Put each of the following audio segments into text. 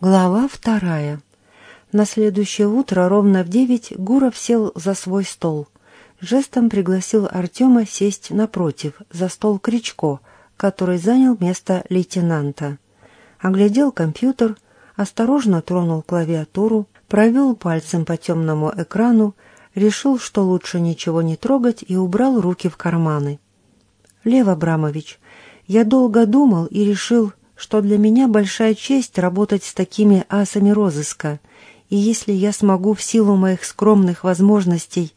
Глава вторая. На следующее утро ровно в девять Гуров сел за свой стол. Жестом пригласил Артема сесть напротив, за стол Кричко, который занял место лейтенанта. Оглядел компьютер, осторожно тронул клавиатуру, провел пальцем по темному экрану, решил, что лучше ничего не трогать и убрал руки в карманы. «Лев Абрамович, я долго думал и решил, что для меня большая честь работать с такими асами розыска, и если я смогу в силу моих скромных возможностей...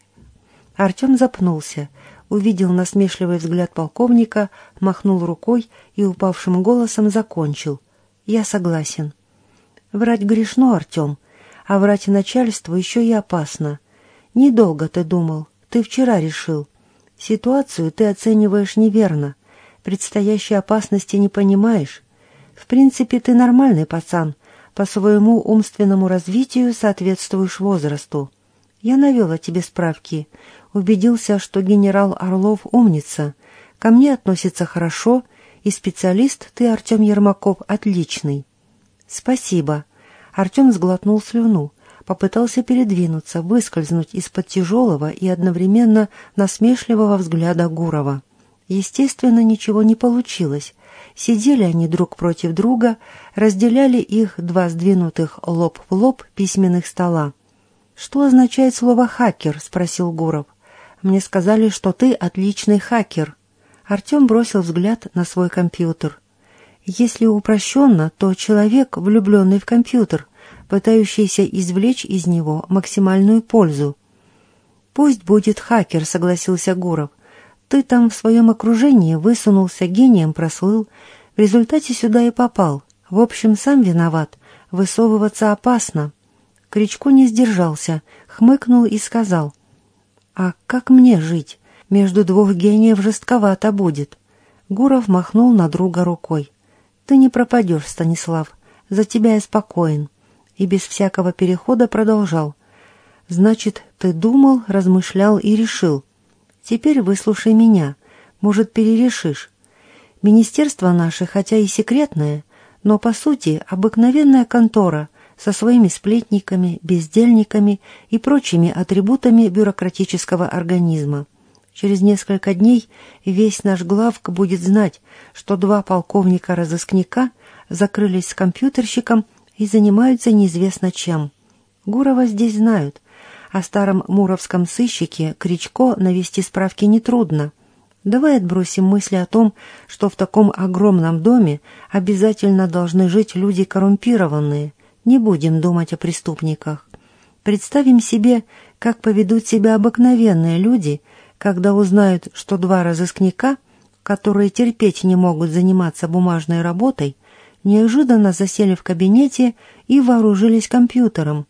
Артем запнулся, увидел насмешливый взгляд полковника, махнул рукой и упавшим голосом закончил. «Я согласен». «Врать грешно, Артем, а врать начальству еще и опасно. Недолго ты думал, ты вчера решил. Ситуацию ты оцениваешь неверно, предстоящей опасности не понимаешь, в принципе, ты нормальный пацан, по своему умственному развитию соответствуешь возрасту. Я навел о тебе справки, убедился, что генерал Орлов умница, ко мне относится хорошо, и специалист ты, Артем Ермаков, отличный. Спасибо. Артем сглотнул слюну, попытался передвинуться, выскользнуть из-под тяжелого и одновременно насмешливого взгляда Гурова. Естественно, ничего не получилось, Сидели они друг против друга, разделяли их два сдвинутых лоб в лоб письменных стола. «Что означает слово «хакер»?» — спросил Гуров. «Мне сказали, что ты отличный хакер». Артем бросил взгляд на свой компьютер. Если упрощенно, то человек, влюбленный в компьютер, пытающийся извлечь из него максимальную пользу. «Пусть будет хакер», — согласился Гуров. Ты там в своем окружении высунулся, гением прослыл, в результате сюда и попал. В общем, сам виноват. Высовываться опасно. Кричко не сдержался, хмыкнул и сказал. «А как мне жить? Между двух гениев жестковато будет». Гуров махнул на друга рукой. «Ты не пропадешь, Станислав. За тебя я спокоен». И без всякого перехода продолжал. «Значит, ты думал, размышлял и решил. Теперь выслушай меня. Может, перерешишь. Министерство наше, хотя и секретное, но, по сути, обыкновенная контора со своими сплетниками, бездельниками и прочими атрибутами бюрократического организма. Через несколько дней весь наш главк будет знать, что два полковника-разыскника закрылись с компьютерщиком и занимаются неизвестно чем. Гурова здесь знают, о старом муровском сыщике Кричко навести справки нетрудно. Давай отбросим мысли о том, что в таком огромном доме обязательно должны жить люди коррумпированные. Не будем думать о преступниках. Представим себе, как поведут себя обыкновенные люди, когда узнают, что два разыскника, которые терпеть не могут заниматься бумажной работой, неожиданно засели в кабинете и вооружились компьютером,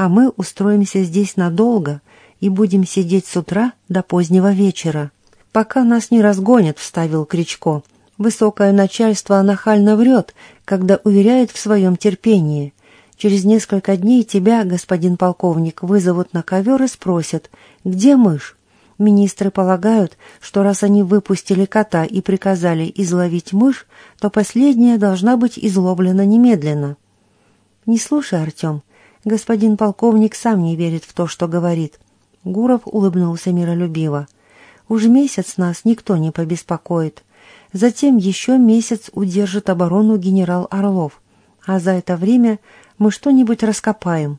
а мы устроимся здесь надолго и будем сидеть с утра до позднего вечера. Пока нас не разгонят, вставил Кричко. Высокое начальство нахально врет, когда уверяет в своем терпении. Через несколько дней тебя, господин полковник, вызовут на ковер и спросят, где мышь? Министры полагают, что раз они выпустили кота и приказали изловить мышь, то последняя должна быть изловлена немедленно. Не слушай, Артем, Господин полковник сам не верит в то, что говорит. Гуров улыбнулся миролюбиво. Уж месяц нас никто не побеспокоит. Затем еще месяц удержит оборону генерал Орлов. А за это время мы что-нибудь раскопаем.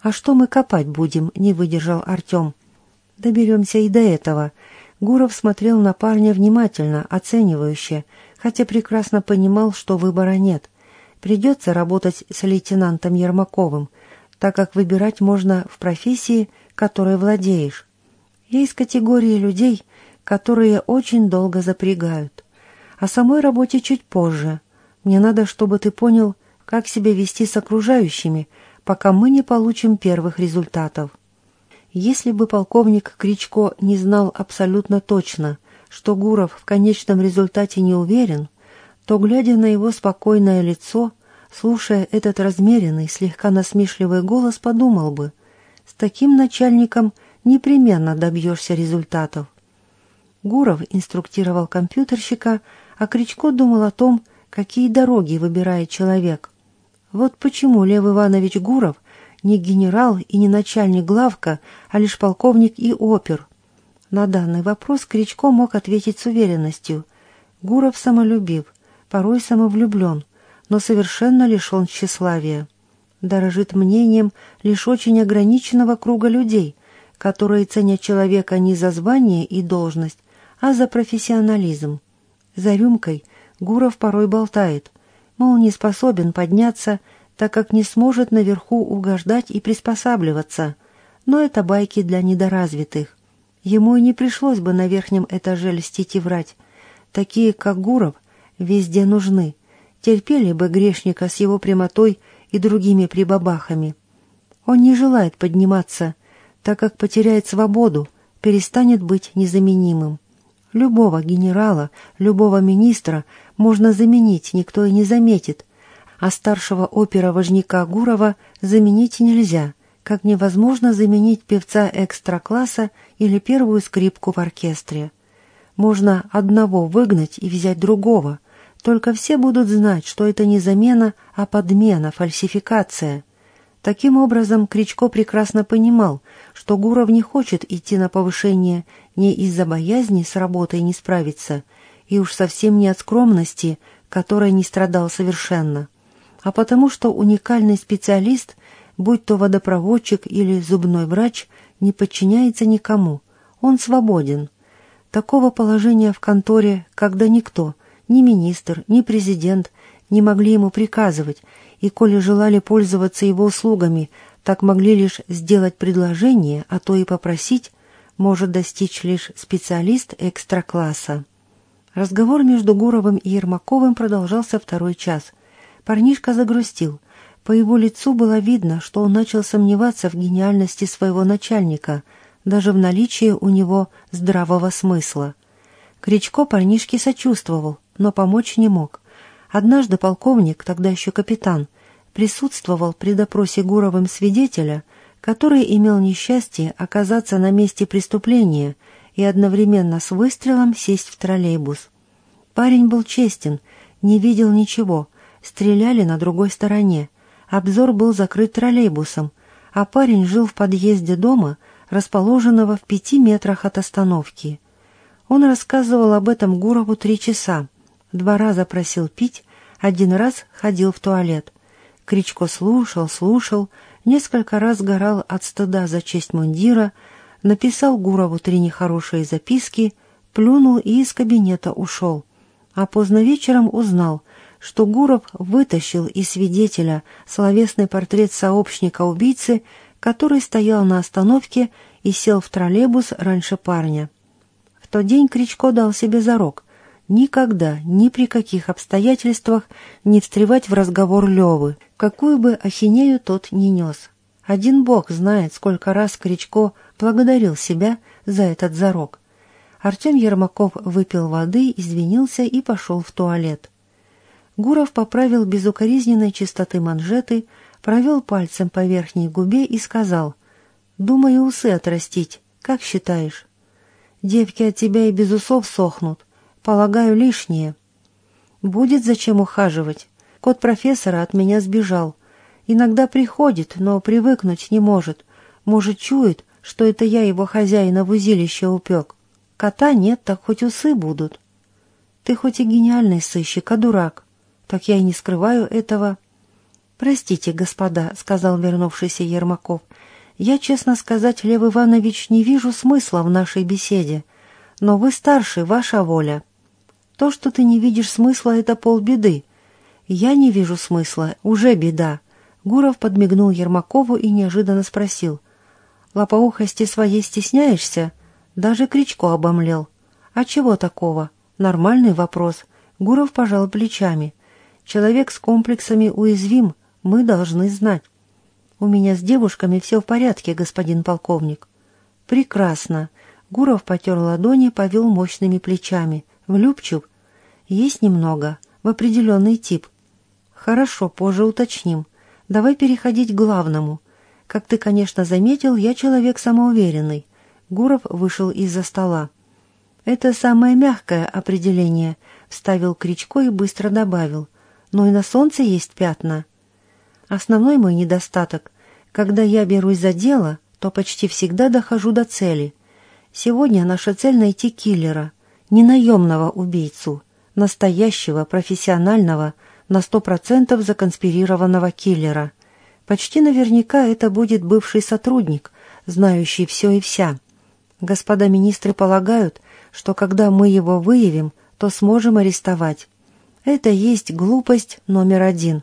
А что мы копать будем, не выдержал Артем. Доберемся и до этого. Гуров смотрел на парня внимательно, оценивающе, хотя прекрасно понимал, что выбора нет. Придется работать с лейтенантом Ермаковым, так как выбирать можно в профессии, которой владеешь. Я из категории людей, которые очень долго запрягают. О самой работе чуть позже. Мне надо, чтобы ты понял, как себя вести с окружающими, пока мы не получим первых результатов. Если бы полковник Кричко не знал абсолютно точно, что Гуров в конечном результате не уверен, то, глядя на его спокойное лицо, слушая этот размеренный, слегка насмешливый голос, подумал бы, с таким начальником непременно добьешься результатов. Гуров инструктировал компьютерщика, а Кричко думал о том, какие дороги выбирает человек. Вот почему Лев Иванович Гуров не генерал и не начальник главка, а лишь полковник и опер. На данный вопрос Кричко мог ответить с уверенностью. Гуров самолюбив, порой самовлюблен, но совершенно лишен тщеславия. Дорожит мнением лишь очень ограниченного круга людей, которые ценят человека не за звание и должность, а за профессионализм. За рюмкой Гуров порой болтает, мол, не способен подняться, так как не сможет наверху угождать и приспосабливаться, но это байки для недоразвитых. Ему и не пришлось бы на верхнем этаже льстить и врать. Такие, как Гуров, везде нужны. Терпели бы грешника с его прямотой и другими прибабахами. Он не желает подниматься, так как потеряет свободу, перестанет быть незаменимым. Любого генерала, любого министра можно заменить, никто и не заметит, а старшего опера-важника Гурова заменить нельзя, как невозможно заменить певца экстра-класса или первую скрипку в оркестре. Можно одного выгнать и взять другого, только все будут знать, что это не замена, а подмена, фальсификация. Таким образом, Кричко прекрасно понимал, что Гуров не хочет идти на повышение не из-за боязни с работой не справиться, и уж совсем не от скромности, которой не страдал совершенно, а потому что уникальный специалист, будь то водопроводчик или зубной врач, не подчиняется никому, он свободен. Такого положения в конторе, когда никто, ни министр, ни президент не могли ему приказывать, и коли желали пользоваться его услугами, так могли лишь сделать предложение, а то и попросить, может достичь лишь специалист экстра-класса. Разговор между Гуровым и Ермаковым продолжался второй час. Парнишка загрустил. По его лицу было видно, что он начал сомневаться в гениальности своего начальника, даже в наличии у него здравого смысла. Кричко парнишке сочувствовал, но помочь не мог. Однажды полковник, тогда еще капитан, присутствовал при допросе Гуровым свидетеля, который имел несчастье оказаться на месте преступления и одновременно с выстрелом сесть в троллейбус. Парень был честен, не видел ничего, стреляли на другой стороне. Обзор был закрыт троллейбусом, а парень жил в подъезде дома, расположенного в пяти метрах от остановки. Он рассказывал об этом Гурову три часа, два раза просил пить, один раз ходил в туалет. Кричко слушал, слушал, несколько раз горал от стыда за честь мундира, написал Гурову три нехорошие записки, плюнул и из кабинета ушел. А поздно вечером узнал, что Гуров вытащил из свидетеля словесный портрет сообщника-убийцы, который стоял на остановке и сел в троллейбус раньше парня. В тот день Кричко дал себе зарок никогда, ни при каких обстоятельствах не встревать в разговор Левы, какую бы ахинею тот ни нес. Один бог знает, сколько раз Кричко благодарил себя за этот зарок. Артем Ермаков выпил воды, извинился и пошел в туалет. Гуров поправил безукоризненной чистоты манжеты, провел пальцем по верхней губе и сказал, «Думаю, усы отрастить. Как считаешь?» «Девки от тебя и без усов сохнут. Полагаю, лишнее. Будет зачем ухаживать. Кот профессора от меня сбежал. Иногда приходит, но привыкнуть не может. Может, чует, что это я его хозяина в узилище упек. Кота нет, так хоть усы будут. Ты хоть и гениальный сыщик, а дурак. Так я и не скрываю этого. Простите, господа, — сказал вернувшийся Ермаков. Я, честно сказать, Лев Иванович, не вижу смысла в нашей беседе. Но вы старший, ваша воля. То, что ты не видишь смысла, это полбеды. Я не вижу смысла, уже беда. Гуров подмигнул Ермакову и неожиданно спросил. Лопоухости своей стесняешься? Даже Кричко обомлел. А чего такого? Нормальный вопрос. Гуров пожал плечами. Человек с комплексами уязвим, мы должны знать. У меня с девушками все в порядке, господин полковник. Прекрасно. Гуров потер ладони, повел мощными плечами. Влюбчив? Есть немного, в определенный тип. Хорошо, позже уточним. Давай переходить к главному. Как ты, конечно, заметил, я человек самоуверенный. Гуров вышел из-за стола. Это самое мягкое определение, вставил Кричко и быстро добавил. Но и на солнце есть пятна. Основной мой недостаток – когда я берусь за дело, то почти всегда дохожу до цели. Сегодня наша цель – найти киллера, не наемного убийцу, настоящего, профессионального, на сто процентов законспирированного киллера. Почти наверняка это будет бывший сотрудник, знающий все и вся. Господа министры полагают, что когда мы его выявим, то сможем арестовать. Это есть глупость номер один.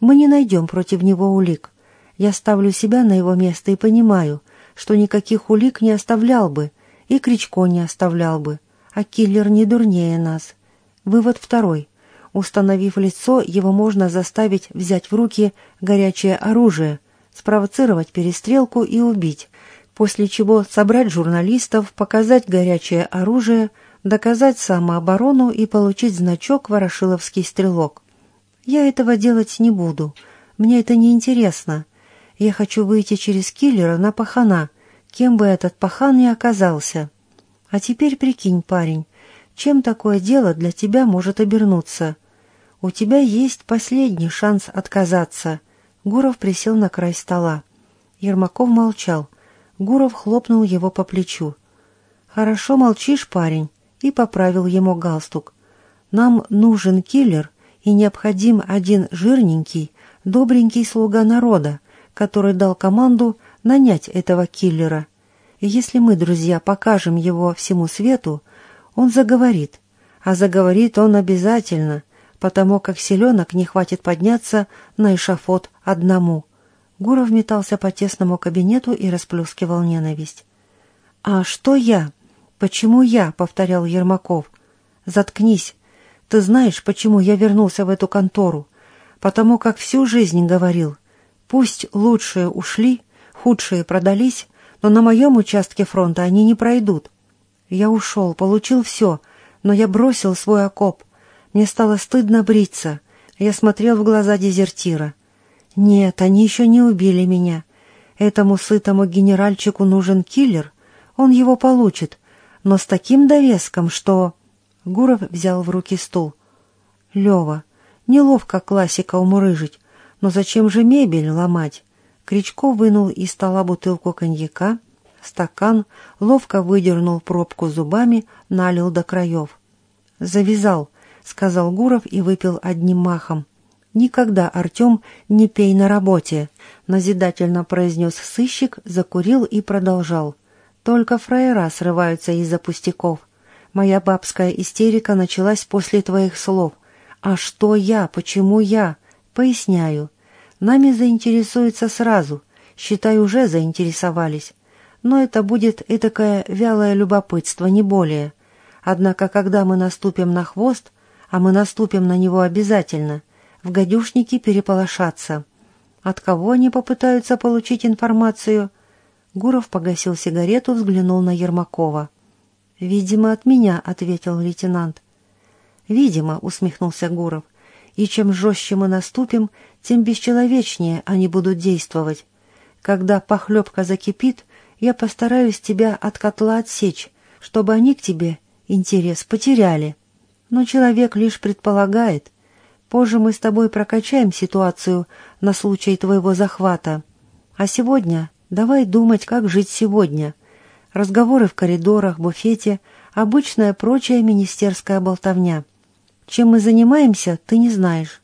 Мы не найдем против него улик. Я ставлю себя на его место и понимаю, что никаких улик не оставлял бы, и Кричко не оставлял бы, а киллер не дурнее нас. Вывод второй. Установив лицо, его можно заставить взять в руки горячее оружие, спровоцировать перестрелку и убить, после чего собрать журналистов, показать горячее оружие, доказать самооборону и получить значок «Ворошиловский стрелок». Я этого делать не буду. Мне это не интересно. Я хочу выйти через киллера на пахана, кем бы этот пахан ни оказался. А теперь прикинь, парень, чем такое дело для тебя может обернуться? У тебя есть последний шанс отказаться. Гуров присел на край стола. Ермаков молчал. Гуров хлопнул его по плечу. «Хорошо молчишь, парень», и поправил ему галстук. «Нам нужен киллер, и необходим один жирненький, добренький слуга народа, который дал команду нанять этого киллера. И если мы, друзья, покажем его всему свету, он заговорит. А заговорит он обязательно, потому как селенок не хватит подняться на эшафот одному. Гуров метался по тесному кабинету и расплескивал ненависть. «А что я? Почему я?» — повторял Ермаков. «Заткнись. Ты знаешь, почему я вернулся в эту контору? Потому как всю жизнь говорил, пусть лучшие ушли, худшие продались, но на моем участке фронта они не пройдут. Я ушел, получил все, но я бросил свой окоп. Мне стало стыдно бриться. Я смотрел в глаза дезертира. Нет, они еще не убили меня. Этому сытому генеральчику нужен киллер. Он его получит, но с таким довеском, что... Гуров взял в руки стул. «Лева, неловко классика умурыжить, но зачем же мебель ломать?» Кричко вынул из стола бутылку коньяка, стакан, ловко выдернул пробку зубами, налил до краев. «Завязал», — сказал Гуров и выпил одним махом. «Никогда, Артем, не пей на работе», — назидательно произнес сыщик, закурил и продолжал. «Только фраера срываются из-за пустяков. Моя бабская истерика началась после твоих слов. А что я? Почему я? Поясняю. Нами заинтересуются сразу. Считай, уже заинтересовались. Но это будет этакое вялое любопытство, не более. Однако, когда мы наступим на хвост, а мы наступим на него обязательно, в гадюшники переполошатся. От кого они попытаются получить информацию? Гуров погасил сигарету, взглянул на Ермакова. «Видимо, от меня», — ответил лейтенант. «Видимо», — усмехнулся Гуров. «И чем жестче мы наступим, тем бесчеловечнее они будут действовать. Когда похлебка закипит, я постараюсь тебя от котла отсечь, чтобы они к тебе интерес потеряли. Но человек лишь предполагает. Позже мы с тобой прокачаем ситуацию на случай твоего захвата. А сегодня давай думать, как жить сегодня» разговоры в коридорах, буфете, обычная прочая министерская болтовня. Чем мы занимаемся, ты не знаешь.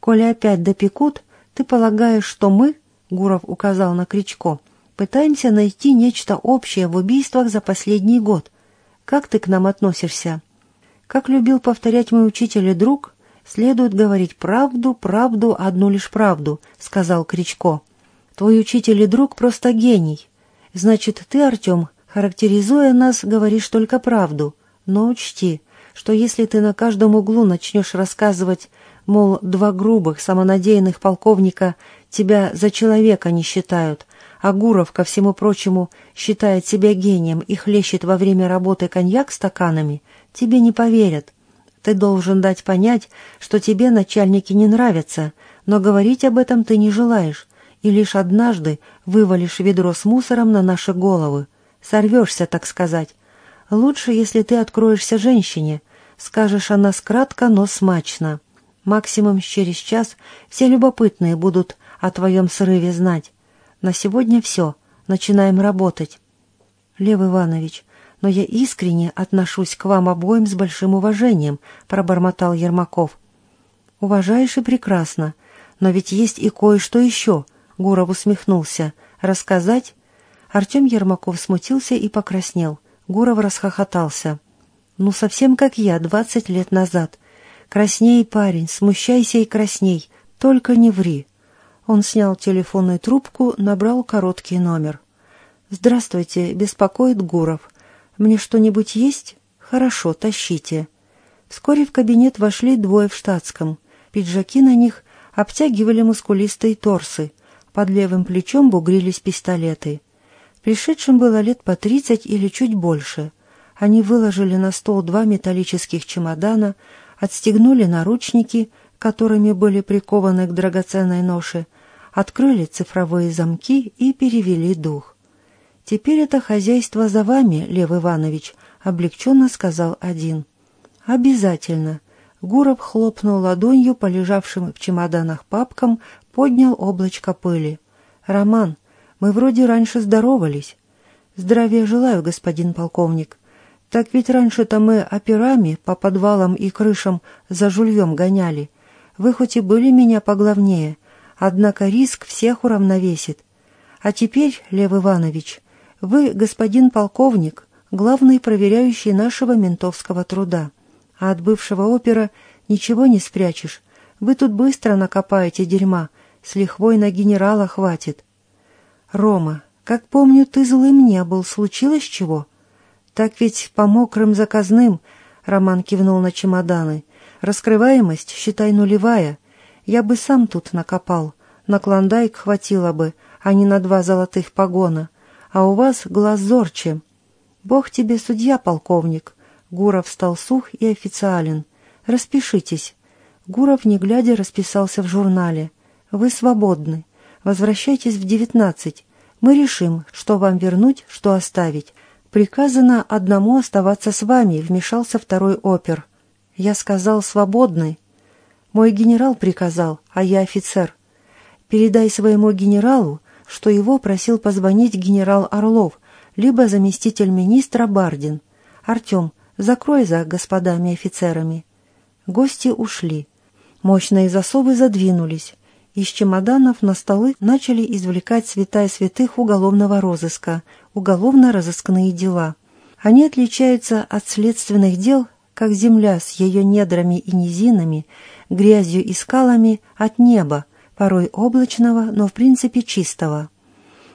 Коли опять допекут, ты полагаешь, что мы, Гуров указал на Кричко, пытаемся найти нечто общее в убийствах за последний год. Как ты к нам относишься? Как любил повторять мой учитель и друг, следует говорить правду, правду, одну лишь правду, сказал Кричко. Твой учитель и друг просто гений. Значит, ты, Артем, Характеризуя нас, говоришь только правду, но учти, что если ты на каждом углу начнешь рассказывать, мол, два грубых, самонадеянных полковника тебя за человека не считают, а Гуров, ко всему прочему, считает себя гением и хлещет во время работы коньяк стаканами, тебе не поверят. Ты должен дать понять, что тебе начальники не нравятся, но говорить об этом ты не желаешь, и лишь однажды вывалишь ведро с мусором на наши головы. Сорвешься, так сказать. Лучше, если ты откроешься женщине. Скажешь она скратко, но смачно. Максимум через час все любопытные будут о твоем срыве знать. На сегодня все. Начинаем работать. Лев Иванович, но я искренне отношусь к вам обоим с большим уважением, пробормотал Ермаков. Уважаешь и прекрасно. Но ведь есть и кое-что еще, Гуров усмехнулся. Рассказать? Артем Ермаков смутился и покраснел. Гуров расхохотался. Ну, совсем как я, двадцать лет назад. Красней, парень, смущайся и красней. Только не ври. Он снял телефонную трубку, набрал короткий номер. «Здравствуйте, беспокоит Гуров. Мне что-нибудь есть? Хорошо, тащите». Вскоре в кабинет вошли двое в штатском. Пиджаки на них обтягивали мускулистые торсы. Под левым плечом бугрились пистолеты. Пришедшим было лет по тридцать или чуть больше. Они выложили на стол два металлических чемодана, отстегнули наручники, которыми были прикованы к драгоценной ноше, открыли цифровые замки и перевели дух. «Теперь это хозяйство за вами, Лев Иванович», — облегченно сказал один. «Обязательно». Гуров хлопнул ладонью по лежавшим в чемоданах папкам, поднял облачко пыли. «Роман, мы вроде раньше здоровались». «Здравия желаю, господин полковник. Так ведь раньше-то мы операми по подвалам и крышам за жульем гоняли. Вы хоть и были меня поглавнее, однако риск всех уравновесит. А теперь, Лев Иванович, вы, господин полковник, главный проверяющий нашего ментовского труда а от бывшего опера ничего не спрячешь. Вы тут быстро накопаете дерьма, с лихвой на генерала хватит. Рома, как помню, ты злым не был, случилось чего? Так ведь по мокрым заказным, Роман кивнул на чемоданы. Раскрываемость, считай, нулевая. Я бы сам тут накопал. На клондайк хватило бы, а не на два золотых погона. А у вас глаз зорче. Бог тебе судья, полковник. Гуров стал сух и официален. «Распишитесь». Гуров, не глядя, расписался в журнале. «Вы свободны. Возвращайтесь в девятнадцать. Мы решим, что вам вернуть, что оставить. Приказано одному оставаться с вами», — вмешался второй опер. Я сказал «свободны». Мой генерал приказал, а я офицер. Передай своему генералу, что его просил позвонить генерал Орлов, либо заместитель министра Бардин. Артем, Закрой за господами офицерами». Гости ушли. Мощные засовы задвинулись. Из чемоданов на столы начали извлекать святая святых уголовного розыска, уголовно-розыскные дела. Они отличаются от следственных дел, как земля с ее недрами и низинами, грязью и скалами от неба, порой облачного, но в принципе чистого.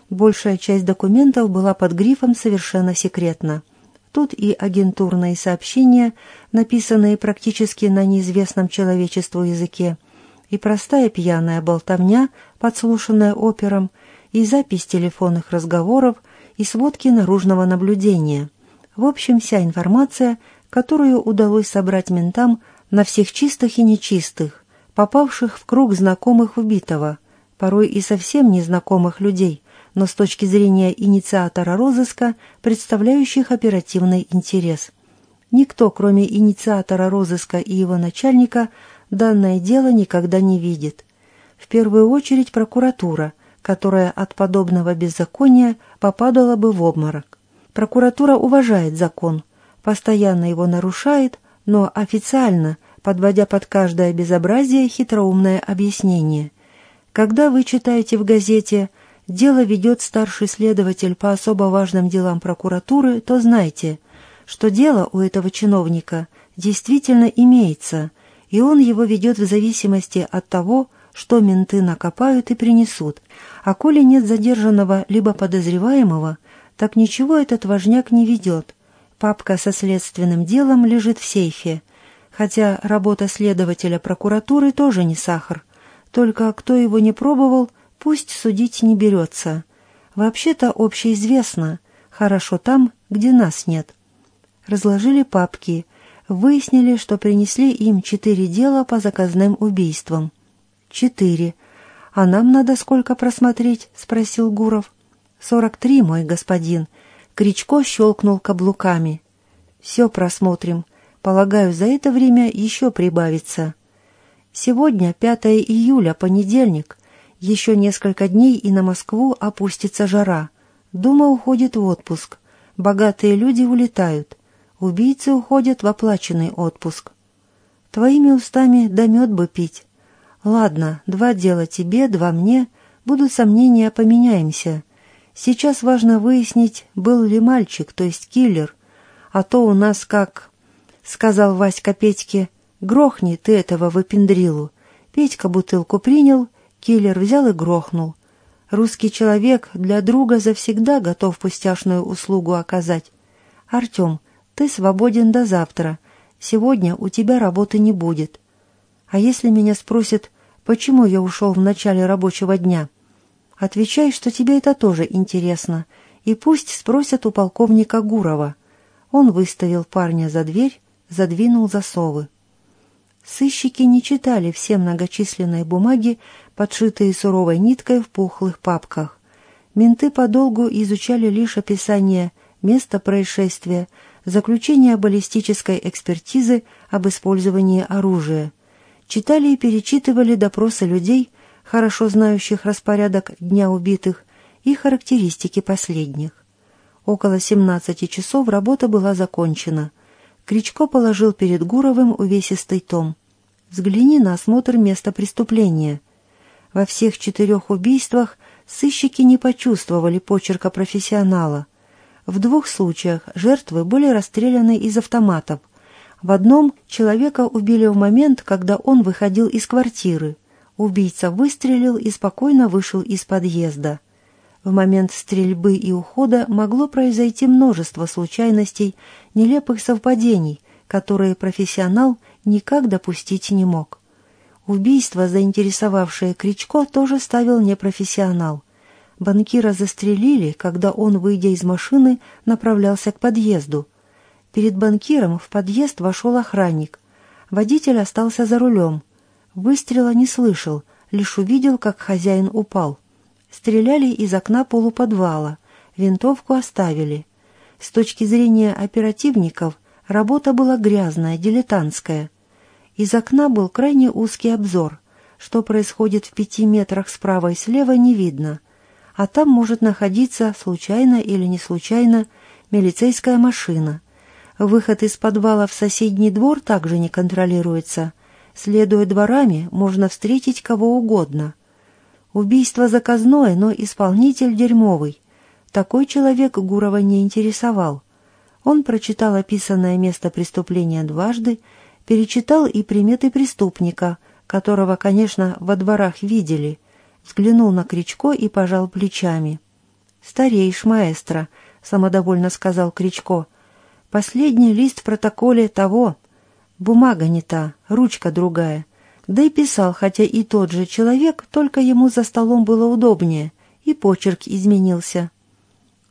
Большая часть документов была под грифом «совершенно секретно». Тут и агентурные сообщения, написанные практически на неизвестном человечеству языке, и простая пьяная болтовня, подслушанная опером, и запись телефонных разговоров, и сводки наружного наблюдения. В общем, вся информация, которую удалось собрать ментам на всех чистых и нечистых, попавших в круг знакомых убитого, порой и совсем незнакомых людей, но с точки зрения инициатора розыска, представляющих оперативный интерес. Никто, кроме инициатора розыска и его начальника, данное дело никогда не видит. В первую очередь прокуратура, которая от подобного беззакония попадала бы в обморок. Прокуратура уважает закон, постоянно его нарушает, но официально, подводя под каждое безобразие хитроумное объяснение. Когда вы читаете в газете – дело ведет старший следователь по особо важным делам прокуратуры, то знайте, что дело у этого чиновника действительно имеется, и он его ведет в зависимости от того, что менты накопают и принесут. А коли нет задержанного либо подозреваемого, так ничего этот важняк не ведет. Папка со следственным делом лежит в сейфе, хотя работа следователя прокуратуры тоже не сахар. Только кто его не пробовал – Пусть судить не берется. Вообще-то общеизвестно. Хорошо там, где нас нет. Разложили папки. Выяснили, что принесли им четыре дела по заказным убийствам. Четыре. А нам надо сколько просмотреть? Спросил Гуров. Сорок три, мой господин. Кричко щелкнул каблуками. Все просмотрим. Полагаю, за это время еще прибавится. Сегодня 5 июля, понедельник. Еще несколько дней, и на Москву опустится жара. Дума уходит в отпуск. Богатые люди улетают. Убийцы уходят в оплаченный отпуск. Твоими устами да мед бы пить. Ладно, два дела тебе, два мне. Будут сомнения, поменяемся. Сейчас важно выяснить, был ли мальчик, то есть киллер. А то у нас как... Сказал Васька Петьке, грохни ты этого выпендрилу. Петька бутылку принял, киллер взял и грохнул. Русский человек для друга завсегда готов пустяшную услугу оказать. Артем, ты свободен до завтра. Сегодня у тебя работы не будет. А если меня спросят, почему я ушел в начале рабочего дня, отвечай, что тебе это тоже интересно, и пусть спросят у полковника Гурова. Он выставил парня за дверь, задвинул засовы. Сыщики не читали все многочисленные бумаги, подшитые суровой ниткой в пухлых папках. Менты подолгу изучали лишь описание места происшествия, заключение баллистической экспертизы об использовании оружия. Читали и перечитывали допросы людей, хорошо знающих распорядок дня убитых, и характеристики последних. Около 17 часов работа была закончена. Кричко положил перед Гуровым увесистый том. «Взгляни на осмотр места преступления». Во всех четырех убийствах сыщики не почувствовали почерка профессионала – в двух случаях жертвы были расстреляны из автоматов. В одном человека убили в момент, когда он выходил из квартиры. Убийца выстрелил и спокойно вышел из подъезда. В момент стрельбы и ухода могло произойти множество случайностей, нелепых совпадений, которые профессионал никак допустить не мог. Убийство, заинтересовавшее Кричко, тоже ставил непрофессионал. Банкира застрелили, когда он, выйдя из машины, направлялся к подъезду. Перед банкиром в подъезд вошел охранник. Водитель остался за рулем. Выстрела не слышал, лишь увидел, как хозяин упал. Стреляли из окна полуподвала, винтовку оставили. С точки зрения оперативников работа была грязная, дилетантская. Из окна был крайне узкий обзор. Что происходит в пяти метрах справа и слева, не видно а там может находиться, случайно или не случайно, милицейская машина. Выход из подвала в соседний двор также не контролируется. Следуя дворами, можно встретить кого угодно. Убийство заказное, но исполнитель дерьмовый. Такой человек Гурова не интересовал. Он прочитал описанное место преступления дважды, перечитал и приметы преступника, которого, конечно, во дворах видели – взглянул на Кричко и пожал плечами. «Стареешь, маэстро», — самодовольно сказал Кричко. «Последний лист в протоколе того. Бумага не та, ручка другая. Да и писал, хотя и тот же человек, только ему за столом было удобнее, и почерк изменился».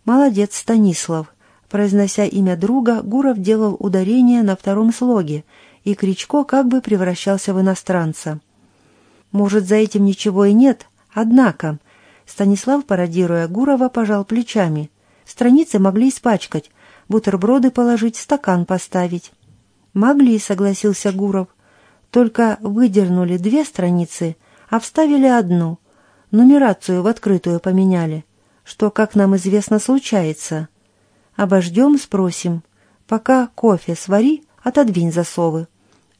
«Молодец, Станислав», Произнося имя друга, Гуров делал ударение на втором слоге, и Кричко как бы превращался в иностранца. «Может, за этим ничего и нет, Однако, Станислав, пародируя Гурова, пожал плечами. Страницы могли испачкать, бутерброды положить, стакан поставить. «Могли», — согласился Гуров. «Только выдернули две страницы, а вставили одну. Нумерацию в открытую поменяли, что, как нам известно, случается. Обождем, спросим. Пока кофе свари, отодвинь засовы».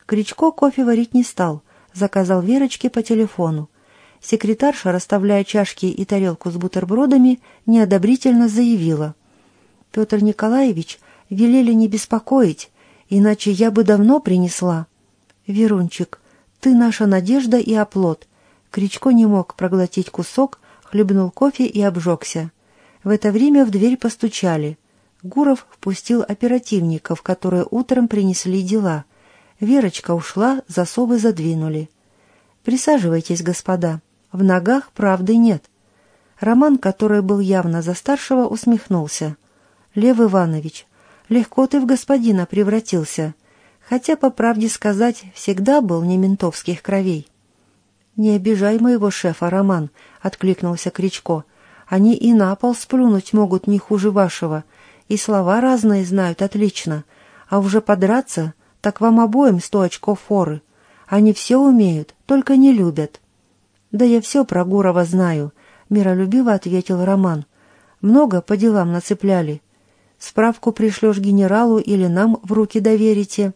Кричко кофе варить не стал, заказал Верочке по телефону. Секретарша, расставляя чашки и тарелку с бутербродами, неодобрительно заявила. «Петр Николаевич велели не беспокоить, иначе я бы давно принесла». «Верунчик, ты наша надежда и оплот». Кричко не мог проглотить кусок, хлебнул кофе и обжегся. В это время в дверь постучали. Гуров впустил оперативников, которые утром принесли дела. Верочка ушла, засовы задвинули. «Присаживайтесь, господа». В ногах правды нет. Роман, который был явно за старшего, усмехнулся. «Лев Иванович, легко ты в господина превратился, хотя, по правде сказать, всегда был не ментовских кровей». «Не обижай моего шефа, Роман», — откликнулся Кричко. «Они и на пол сплюнуть могут не хуже вашего, и слова разные знают отлично, а уже подраться, так вам обоим сто очков форы. Они все умеют, только не любят». «Да я все про Гурова знаю», — миролюбиво ответил Роман. «Много по делам нацепляли. Справку пришлешь генералу или нам в руки доверите?»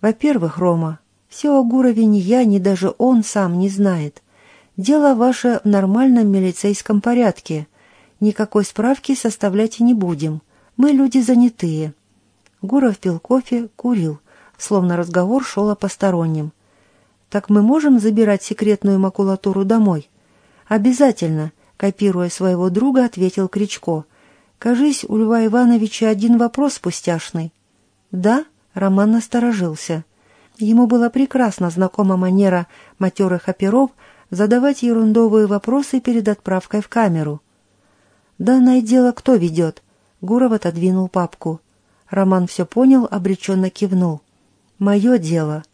«Во-первых, Рома, все о Гурове ни я, ни даже он сам не знает. Дело ваше в нормальном милицейском порядке. Никакой справки составлять не будем. Мы люди занятые». Гуров пил кофе, курил, словно разговор шел о постороннем. «Так мы можем забирать секретную макулатуру домой?» «Обязательно», — копируя своего друга, ответил Кричко. «Кажись, у Льва Ивановича один вопрос пустяшный». «Да?» — Роман насторожился. Ему была прекрасно знакома манера матерых оперов задавать ерундовые вопросы перед отправкой в камеру. «Данное дело кто ведет?» Гуров отодвинул папку. Роман все понял, обреченно кивнул. «Мое дело».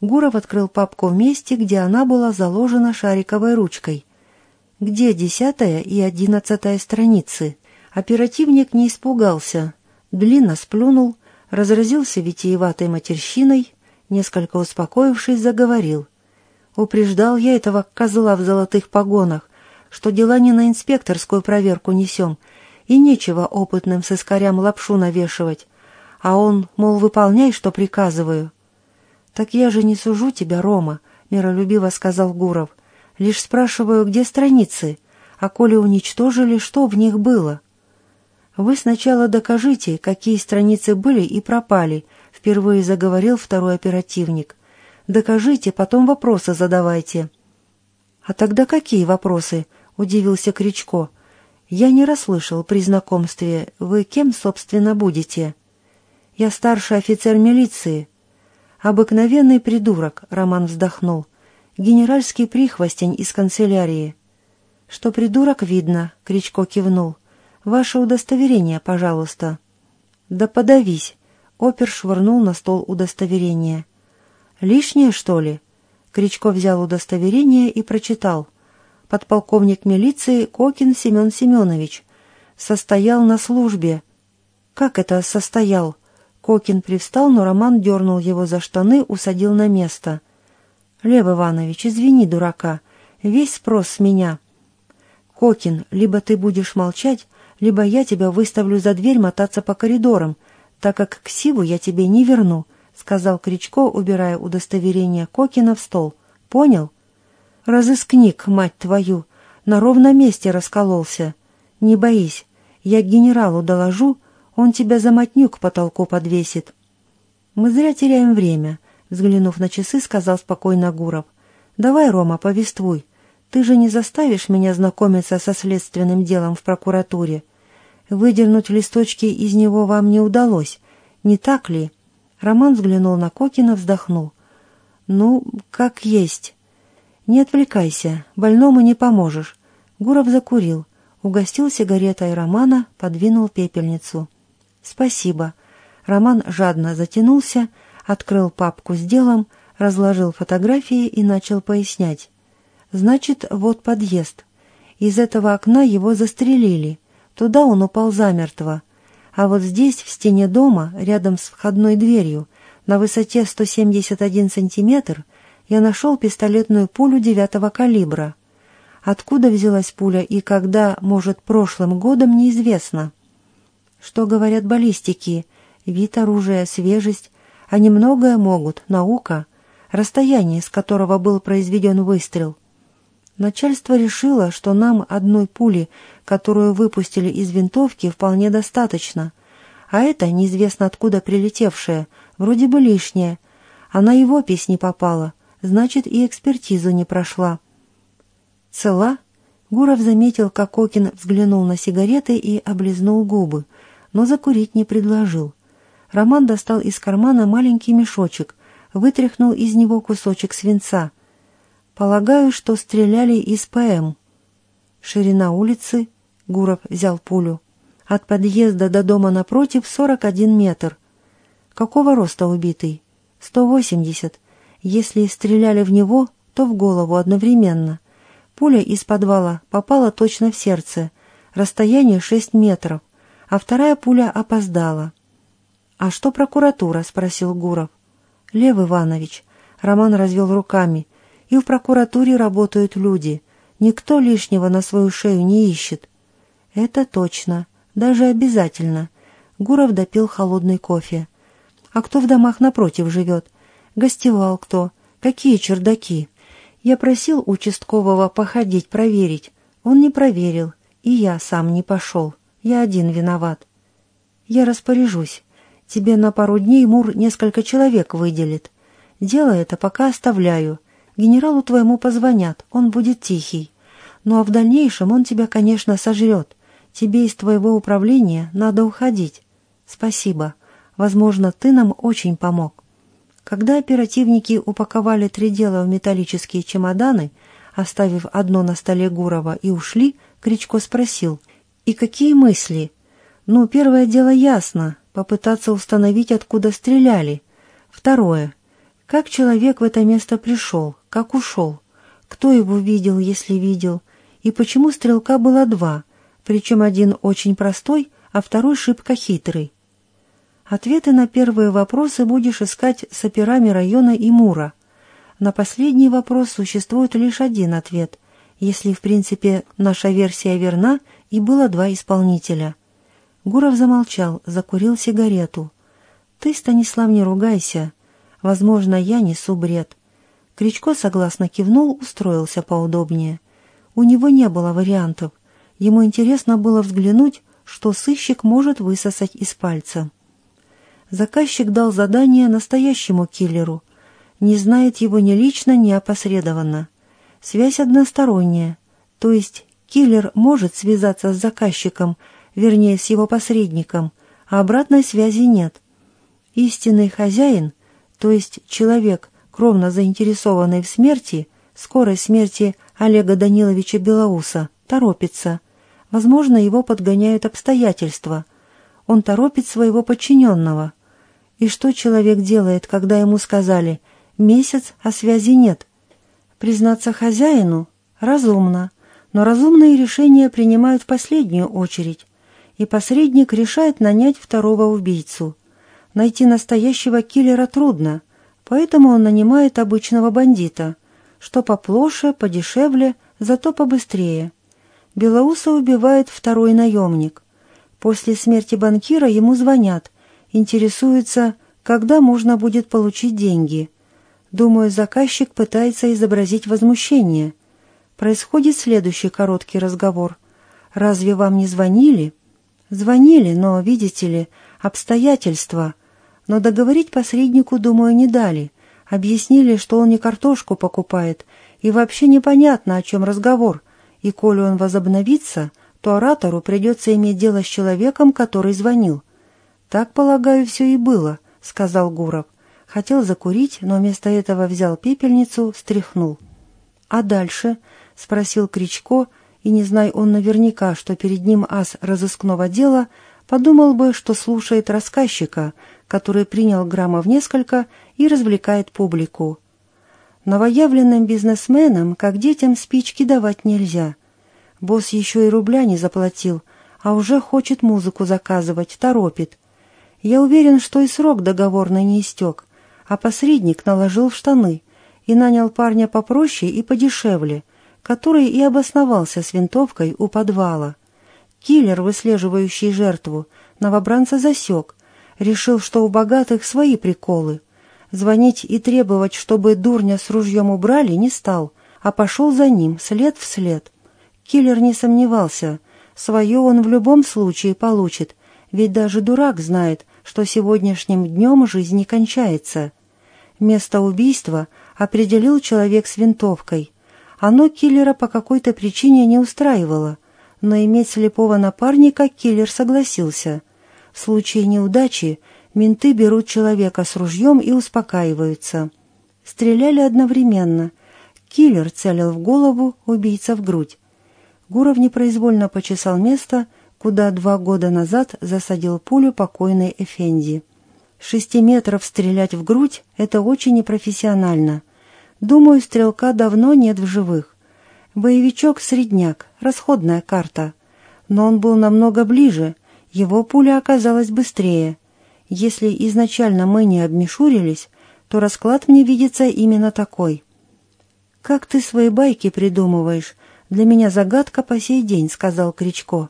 Гуров открыл папку в месте, где она была заложена шариковой ручкой. «Где десятая и одиннадцатая страницы?» Оперативник не испугался. Длинно сплюнул, разразился витиеватой матерщиной, несколько успокоившись, заговорил. «Упреждал я этого козла в золотых погонах, что дела не на инспекторскую проверку несем, и нечего опытным сыскарям лапшу навешивать. А он, мол, выполняй, что приказываю. «Так я же не сужу тебя, Рома», — миролюбиво сказал Гуров. «Лишь спрашиваю, где страницы, а коли уничтожили, что в них было?» «Вы сначала докажите, какие страницы были и пропали», — впервые заговорил второй оперативник. «Докажите, потом вопросы задавайте». «А тогда какие вопросы?» — удивился Кричко. «Я не расслышал при знакомстве. Вы кем, собственно, будете?» «Я старший офицер милиции». «Обыкновенный придурок», — Роман вздохнул. «Генеральский прихвостень из канцелярии». «Что придурок, видно», — Кричко кивнул. «Ваше удостоверение, пожалуйста». «Да подавись», — опер швырнул на стол удостоверение. «Лишнее, что ли?» Кричко взял удостоверение и прочитал подполковник милиции Кокин Семен Семенович. Состоял на службе. Как это состоял? Кокин привстал, но Роман дернул его за штаны, усадил на место. Лев Иванович, извини, дурака, весь спрос с меня. Кокин, либо ты будешь молчать, либо я тебя выставлю за дверь мотаться по коридорам, так как к Сиву я тебе не верну, сказал Кричко, убирая удостоверение Кокина в стол. Понял? Разыскник, мать твою, на ровном месте раскололся. Не боись, я генералу доложу, он тебя за мотню к потолку подвесит. Мы зря теряем время, взглянув на часы, сказал спокойно Гуров. Давай, Рома, повествуй. Ты же не заставишь меня знакомиться со следственным делом в прокуратуре. Выдернуть листочки из него вам не удалось, не так ли? Роман взглянул на Кокина, вздохнул. Ну, как есть. «Не отвлекайся, больному не поможешь». Гуров закурил, угостил сигаретой Романа, подвинул пепельницу. «Спасибо». Роман жадно затянулся, открыл папку с делом, разложил фотографии и начал пояснять. «Значит, вот подъезд. Из этого окна его застрелили. Туда он упал замертво. А вот здесь, в стене дома, рядом с входной дверью, на высоте 171 сантиметр, я нашел пистолетную пулю девятого калибра. Откуда взялась пуля и когда, может, прошлым годом, неизвестно. Что говорят баллистики? Вид оружия, свежесть. Они многое могут, наука, расстояние, с которого был произведен выстрел. Начальство решило, что нам одной пули, которую выпустили из винтовки, вполне достаточно. А это, неизвестно откуда прилетевшая, вроде бы лишняя. Она и в опись не попала значит, и экспертизу не прошла. Цела? Гуров заметил, как Кокин взглянул на сигареты и облизнул губы, но закурить не предложил. Роман достал из кармана маленький мешочек, вытряхнул из него кусочек свинца. «Полагаю, что стреляли из ПМ». Ширина улицы, Гуров взял пулю. От подъезда до дома напротив сорок один метр. Какого роста убитый? Сто восемьдесят. Если стреляли в него, то в голову одновременно. Пуля из подвала попала точно в сердце, расстояние шесть метров, а вторая пуля опоздала. «А что прокуратура?» — спросил Гуров. «Лев Иванович». Роман развел руками. И в прокуратуре работают люди. Никто лишнего на свою шею не ищет. Это точно. Даже обязательно. Гуров допил холодный кофе. А кто в домах напротив живет? Гостевал кто? Какие чердаки? Я просил участкового походить, проверить. Он не проверил, и я сам не пошел. Я один виноват. Я распоряжусь. Тебе на пару дней Мур несколько человек выделит. Дело это пока оставляю. Генералу твоему позвонят, он будет тихий. Ну а в дальнейшем он тебя, конечно, сожрет. Тебе из твоего управления надо уходить. Спасибо. Возможно, ты нам очень помог. Когда оперативники упаковали три дела в металлические чемоданы, оставив одно на столе Гурова и ушли, Кричко спросил, «И какие мысли?» «Ну, первое дело ясно, попытаться установить, откуда стреляли. Второе, как человек в это место пришел, как ушел, кто его видел, если видел, и почему стрелка было два, причем один очень простой, а второй шибко хитрый. Ответы на первые вопросы будешь искать с операми района и Мура. На последний вопрос существует лишь один ответ, если, в принципе, наша версия верна, и было два исполнителя. Гуров замолчал, закурил сигарету. «Ты, Станислав, не ругайся. Возможно, я несу бред. Кричко согласно кивнул, устроился поудобнее. У него не было вариантов. Ему интересно было взглянуть, что сыщик может высосать из пальца. Заказчик дал задание настоящему киллеру. Не знает его ни лично, ни опосредованно. Связь односторонняя, то есть киллер может связаться с заказчиком, вернее, с его посредником, а обратной связи нет. Истинный хозяин то есть человек, кровно заинтересованный в смерти, скорой смерти Олега Даниловича Белоуса, торопится. Возможно, его подгоняют обстоятельства. Он торопит своего подчиненного. И что человек делает, когда ему сказали «месяц, а связи нет»? Признаться хозяину? Разумно. Но разумные решения принимают в последнюю очередь. И посредник решает нанять второго убийцу – Найти настоящего киллера трудно, поэтому он нанимает обычного бандита, что поплоше, подешевле, зато побыстрее. Белоуса убивает второй наемник. После смерти банкира ему звонят, интересуются, когда можно будет получить деньги. Думаю, заказчик пытается изобразить возмущение. Происходит следующий короткий разговор. «Разве вам не звонили?» «Звонили, но, видите ли, обстоятельства – но договорить посреднику, думаю, не дали. Объяснили, что он не картошку покупает, и вообще непонятно, о чем разговор. И коли он возобновится, то оратору придется иметь дело с человеком, который звонил. «Так, полагаю, все и было», — сказал Гуров. Хотел закурить, но вместо этого взял пепельницу, встряхнул. «А дальше?» — спросил Кричко, и, не зная он наверняка, что перед ним ас разыскного дела, подумал бы, что слушает рассказчика — который принял граммов несколько и развлекает публику. Новоявленным бизнесменам, как детям, спички давать нельзя. Босс еще и рубля не заплатил, а уже хочет музыку заказывать, торопит. Я уверен, что и срок договорный не истек, а посредник наложил в штаны и нанял парня попроще и подешевле, который и обосновался с винтовкой у подвала. Киллер, выслеживающий жертву, новобранца засек, решил, что у богатых свои приколы. Звонить и требовать, чтобы дурня с ружьем убрали, не стал, а пошел за ним, след в след. Киллер не сомневался, свое он в любом случае получит, ведь даже дурак знает, что сегодняшним днем жизнь не кончается. Место убийства определил человек с винтовкой. Оно киллера по какой-то причине не устраивало, но иметь слепого напарника киллер согласился. В случае неудачи менты берут человека с ружьем и успокаиваются. Стреляли одновременно. Киллер целил в голову, убийца в грудь. Гуров непроизвольно почесал место, куда два года назад засадил пулю покойной Эфенди. Шести метров стрелять в грудь — это очень непрофессионально. Думаю, стрелка давно нет в живых. Боевичок — средняк, расходная карта. Но он был намного ближе — его пуля оказалась быстрее. Если изначально мы не обмешурились, то расклад мне видится именно такой. «Как ты свои байки придумываешь? Для меня загадка по сей день», — сказал Кричко.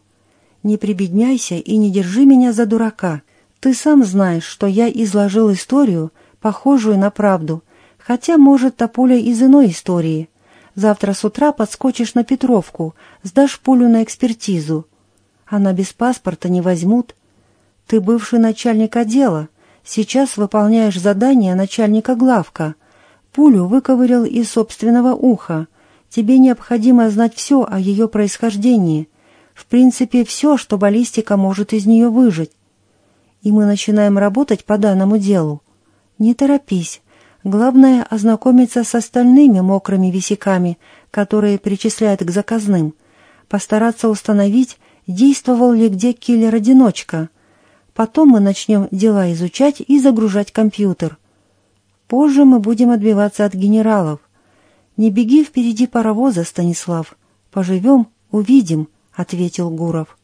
«Не прибедняйся и не держи меня за дурака. Ты сам знаешь, что я изложил историю, похожую на правду, хотя, может, та пуля из иной истории. Завтра с утра подскочишь на Петровку, сдашь пулю на экспертизу. Она без паспорта не возьмут. Ты бывший начальник отдела, сейчас выполняешь задание начальника главка. Пулю выковырял из собственного уха. Тебе необходимо знать все о ее происхождении. В принципе, все, что баллистика может из нее выжить. И мы начинаем работать по данному делу. Не торопись. Главное — ознакомиться с остальными мокрыми висяками, которые причисляют к заказным. Постараться установить, действовал ли где киллер-одиночка. Потом мы начнем дела изучать и загружать компьютер. Позже мы будем отбиваться от генералов. Не беги впереди паровоза, Станислав. Поживем — увидим, — ответил Гуров.